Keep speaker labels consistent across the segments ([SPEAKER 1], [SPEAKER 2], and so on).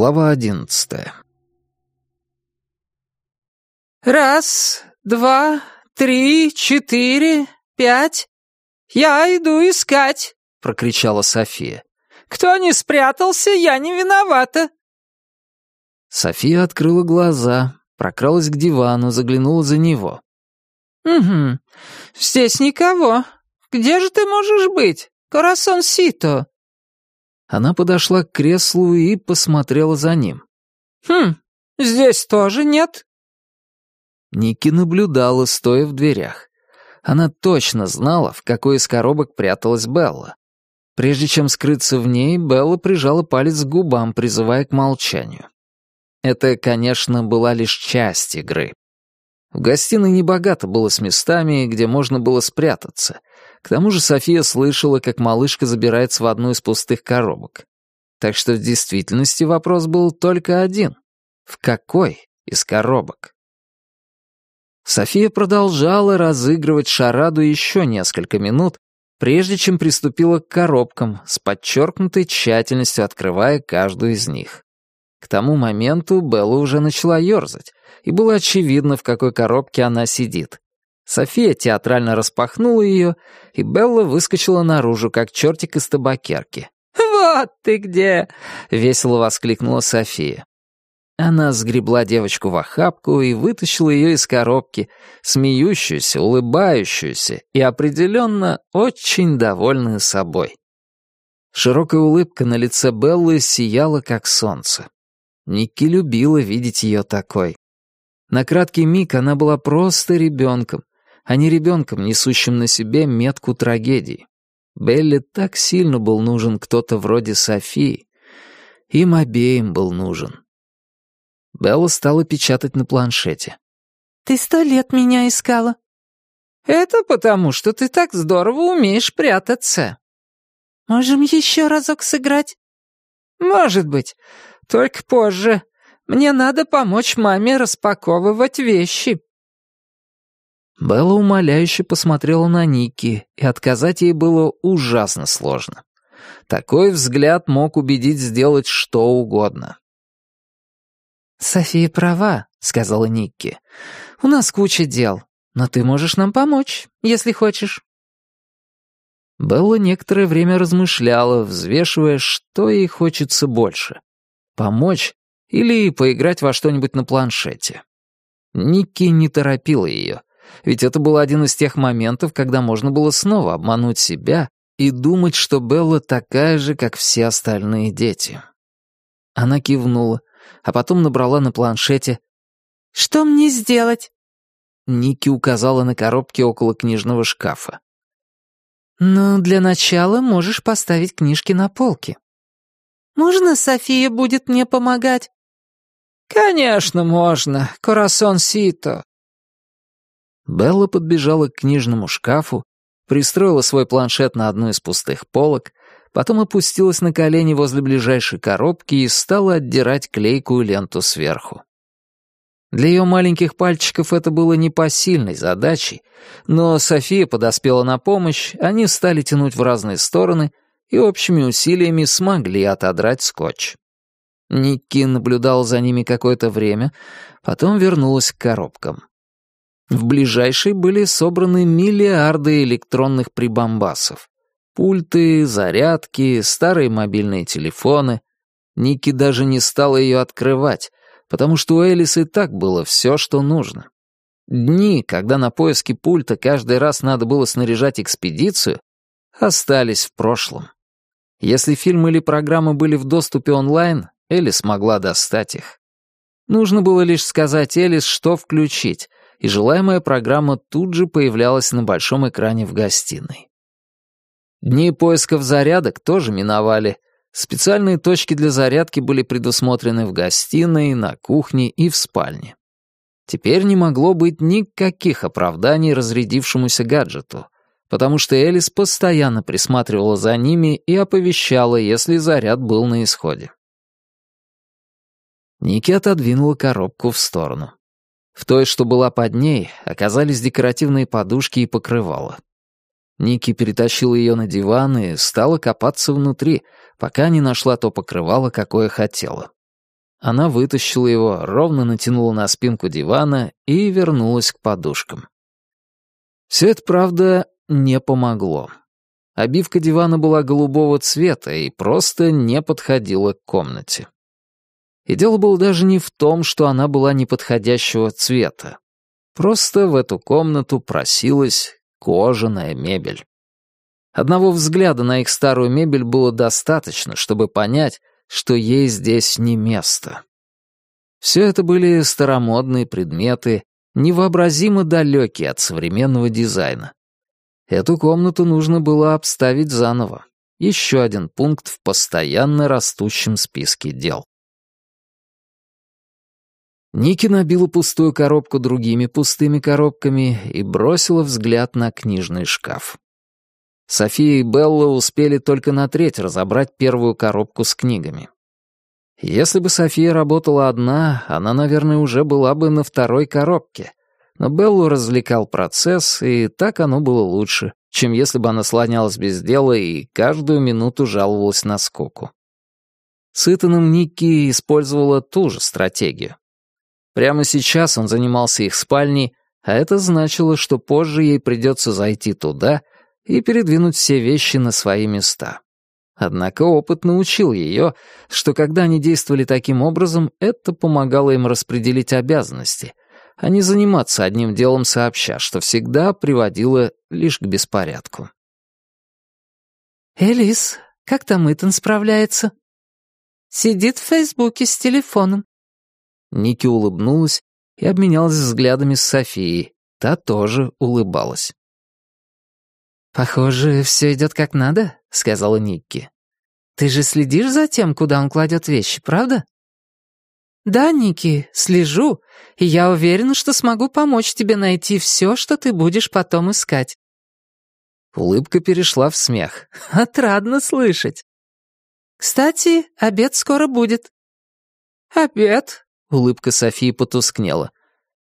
[SPEAKER 1] Глава одиннадцатая.
[SPEAKER 2] «Раз, два, три, четыре, пять. Я иду искать!» — прокричала София. «Кто не спрятался, я не виновата!»
[SPEAKER 1] София открыла глаза, прокралась к дивану, заглянула за него.
[SPEAKER 2] «Угу, здесь никого. Где же ты можешь быть, Корасон Сито?»
[SPEAKER 1] Она подошла к креслу и посмотрела за ним.
[SPEAKER 2] «Хм, здесь тоже нет?»
[SPEAKER 1] Ники наблюдала, стоя в дверях. Она точно знала, в какой из коробок пряталась Белла. Прежде чем скрыться в ней, Белла прижала палец к губам, призывая к молчанию. Это, конечно, была лишь часть игры. В гостиной небогато было с местами, где можно было спрятаться, к тому же София слышала, как малышка забирается в одну из пустых коробок. Так что в действительности вопрос был только один. В какой из коробок? София продолжала разыгрывать шараду еще несколько минут, прежде чем приступила к коробкам, с подчеркнутой тщательностью открывая каждую из них. К тому моменту Белла уже начала ерзать, и было очевидно, в какой коробке она сидит. София театрально распахнула ее, и Белла выскочила наружу, как чертик из табакерки.
[SPEAKER 2] «Вот ты где!»
[SPEAKER 1] — весело воскликнула София. Она сгребла девочку в охапку и вытащила ее из коробки, смеющуюся, улыбающуюся и определенно очень довольную собой. Широкая улыбка на лице Беллы сияла, как солнце. Ники любила видеть ее такой. На краткий миг она была просто ребенком, а не ребенком, несущим на себе метку трагедии. Белли так сильно был нужен кто-то вроде Софии. Им обеим был нужен. Белла стала печатать на планшете.
[SPEAKER 2] «Ты сто лет меня искала». «Это потому, что ты так здорово умеешь прятаться». «Можем еще разок сыграть?» «Может быть. Только позже. Мне надо помочь маме распаковывать вещи».
[SPEAKER 1] Белла умоляюще посмотрела на Ники, и отказать ей было ужасно сложно. Такой взгляд мог убедить сделать что угодно.
[SPEAKER 2] «София права», — сказала Никки. «У нас куча дел, но ты можешь нам помочь, если хочешь».
[SPEAKER 1] Белла некоторое время размышляла, взвешивая, что ей хочется больше — помочь или поиграть во что-нибудь на планшете. Никки не торопила ее ведь это был один из тех моментов, когда можно было снова обмануть себя и думать, что Белла такая же, как все остальные дети. Она кивнула, а потом набрала на планшете
[SPEAKER 2] «Что мне сделать?»
[SPEAKER 1] Ники указала на коробки около книжного шкафа.
[SPEAKER 2] «Ну, для начала можешь поставить книжки на полке». «Можно София будет мне помогать?» «Конечно, можно, Корасон Сито.
[SPEAKER 1] Белла подбежала к книжному шкафу, пристроила свой планшет на одну из пустых полок, потом опустилась на колени возле ближайшей коробки и стала отдирать клейкую ленту сверху. Для ее маленьких пальчиков это было непосильной задачей, но София подоспела на помощь, они стали тянуть в разные стороны и общими усилиями смогли отодрать скотч. Никки наблюдал за ними какое-то время, потом вернулась к коробкам. В ближайшей были собраны миллиарды электронных прибамбасов. Пульты, зарядки, старые мобильные телефоны. Ники даже не стала ее открывать, потому что у Элис и так было все, что нужно. Дни, когда на поиски пульта каждый раз надо было снаряжать экспедицию, остались в прошлом. Если фильмы или программы были в доступе онлайн, Элис могла достать их. Нужно было лишь сказать Элис, что включить, и желаемая программа тут же появлялась на большом экране в гостиной. Дни поисков зарядок тоже миновали. Специальные точки для зарядки были предусмотрены в гостиной, на кухне и в спальне. Теперь не могло быть никаких оправданий разрядившемуся гаджету, потому что Элис постоянно присматривала за ними и оповещала, если заряд был на исходе. Ники отодвинула коробку в сторону. В той, что была под ней, оказались декоративные подушки и покрывала. Ники перетащила ее на диван и стала копаться внутри, пока не нашла то покрывало, какое хотела. Она вытащила его, ровно натянула на спинку дивана и вернулась к подушкам. Все это, правда, не помогло. Обивка дивана была голубого цвета и просто не подходила к комнате. И дело было даже не в том, что она была неподходящего цвета. Просто в эту комнату просилась кожаная мебель. Одного взгляда на их старую мебель было достаточно, чтобы понять, что ей здесь не место. Все это были старомодные предметы, невообразимо далекие от современного дизайна. Эту комнату нужно было обставить заново. Еще один пункт в постоянно растущем списке дел. Ники набила пустую коробку другими пустыми коробками и бросила взгляд на книжный шкаф. София и Белла успели только на треть разобрать первую коробку с книгами. Если бы София работала одна, она, наверное, уже была бы на второй коробке. Но Беллу развлекал процесс, и так оно было лучше, чем если бы она слонялась без дела и каждую минуту жаловалась на скуку. С Итаном Никки использовала ту же стратегию. Прямо сейчас он занимался их спальней, а это значило, что позже ей придется зайти туда и передвинуть все вещи на свои места. Однако опыт научил ее, что когда они действовали таким образом, это помогало им распределить обязанности, а не заниматься одним делом сообща, что всегда приводило лишь к беспорядку.
[SPEAKER 2] «Элис, как там Итан справляется?» «Сидит в Фейсбуке с телефоном.
[SPEAKER 1] Ники улыбнулась и обменялась взглядами с Софией. Та тоже улыбалась.
[SPEAKER 2] «Похоже, все идет как надо», — сказала Никки. «Ты же следишь за тем, куда он кладет вещи, правда?» «Да, Ники, слежу, и я уверена, что смогу помочь тебе найти все, что ты будешь потом искать».
[SPEAKER 1] Улыбка перешла в смех.
[SPEAKER 2] «Отрадно слышать». «Кстати, обед скоро будет». «Обед?»
[SPEAKER 1] Улыбка Софии потускнела.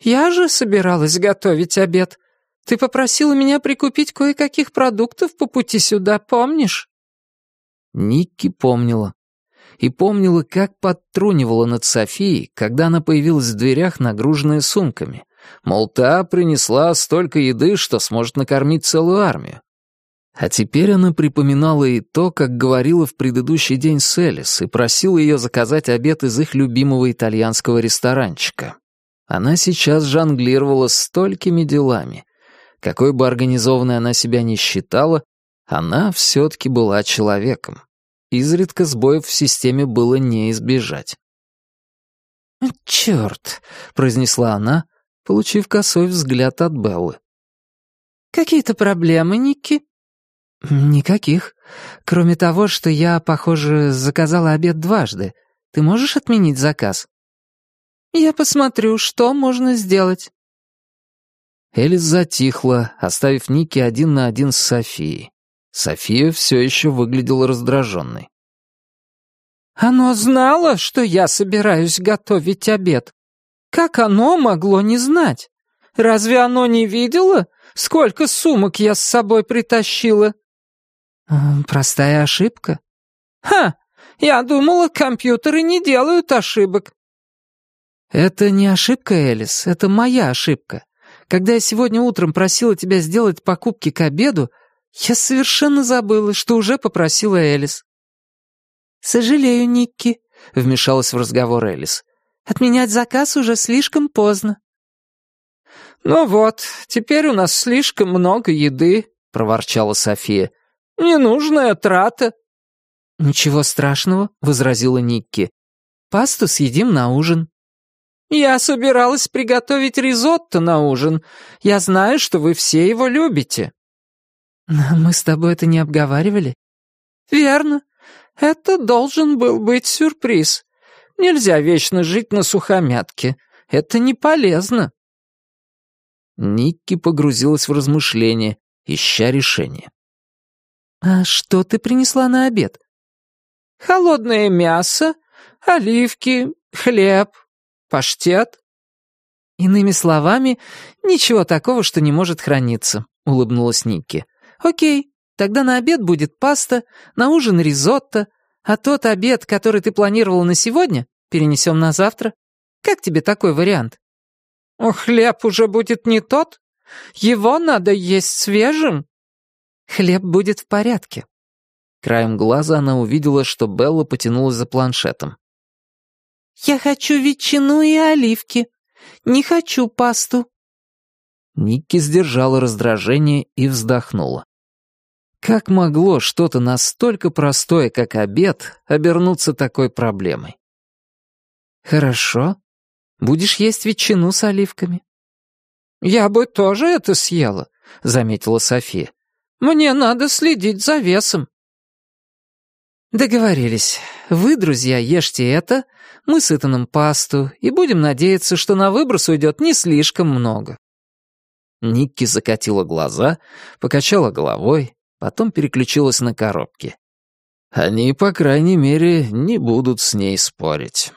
[SPEAKER 2] «Я же собиралась готовить обед. Ты попросила меня прикупить кое-каких продуктов по пути сюда, помнишь?»
[SPEAKER 1] Никки помнила. И помнила, как подтрунивала над Софией, когда она появилась в дверях, нагруженная сумками. Мол, та принесла столько еды, что сможет накормить целую армию. А теперь она припоминала и то, как говорила в предыдущий день с и просила ее заказать обед из их любимого итальянского ресторанчика. Она сейчас жонглировала столькими делами. Какой бы организованной она себя ни считала, она все-таки была человеком. Изредка сбоев в системе было не избежать.
[SPEAKER 2] «Черт!»
[SPEAKER 1] — произнесла она, получив косой взгляд от Беллы.
[SPEAKER 2] «Какие-то проблемы, Никки?» «Никаких. Кроме того, что я, похоже, заказала обед дважды. Ты можешь отменить заказ?» «Я посмотрю, что можно сделать».
[SPEAKER 1] Элис затихла, оставив Ники один на один с Софией. София все еще выглядела раздраженной.
[SPEAKER 2] «Оно знало, что я собираюсь готовить обед. Как оно могло не знать? Разве оно не видело, сколько сумок я с собой притащила?»
[SPEAKER 1] «Простая ошибка?»
[SPEAKER 2] «Ха! Я думала, компьютеры не делают ошибок».
[SPEAKER 1] «Это не ошибка, Элис, это моя ошибка. Когда я сегодня утром просила тебя сделать покупки к обеду, я совершенно забыла, что уже попросила Элис».
[SPEAKER 2] «Сожалею, Никки», — вмешалась в разговор Элис. «Отменять заказ уже слишком поздно». «Ну вот, теперь у нас слишком много еды», — проворчала София. Ненужная трата».
[SPEAKER 1] «Ничего страшного», — возразила Никки. «Пасту съедим на ужин».
[SPEAKER 2] «Я собиралась приготовить ризотто на ужин. Я знаю, что вы все его любите».
[SPEAKER 1] «Мы с тобой это не обговаривали?»
[SPEAKER 2] «Верно. Это должен был быть сюрприз. Нельзя вечно жить на сухомятке. Это не полезно».
[SPEAKER 1] Никки погрузилась в размышления, ища решение.
[SPEAKER 2] «А что ты принесла на обед?» «Холодное мясо, оливки, хлеб, паштет».
[SPEAKER 1] «Иными словами, ничего такого, что не может храниться», — улыбнулась Никки. «Окей, тогда на обед будет паста, на ужин ризотто, а тот обед, который ты планировала на сегодня,
[SPEAKER 2] Перенесем на завтра? Как тебе такой вариант?» «Хлеб уже будет не тот? Его надо есть свежим?» «Хлеб будет в порядке».
[SPEAKER 1] Краем глаза она увидела, что Белла потянулась за планшетом.
[SPEAKER 2] «Я хочу ветчину и оливки. Не хочу пасту».
[SPEAKER 1] Никки сдержала раздражение и вздохнула. Как могло что-то настолько простое, как обед, обернуться такой проблемой? «Хорошо. Будешь есть ветчину с оливками».
[SPEAKER 2] «Я бы тоже это съела», — заметила София. «Мне надо следить за весом». «Договорились. Вы, друзья, ешьте это, мы с Итаном пасту, и будем надеяться, что на выброс уйдет не слишком много».
[SPEAKER 1] Никки закатила глаза, покачала головой, потом переключилась на коробки. Они, по крайней мере, не будут с ней спорить.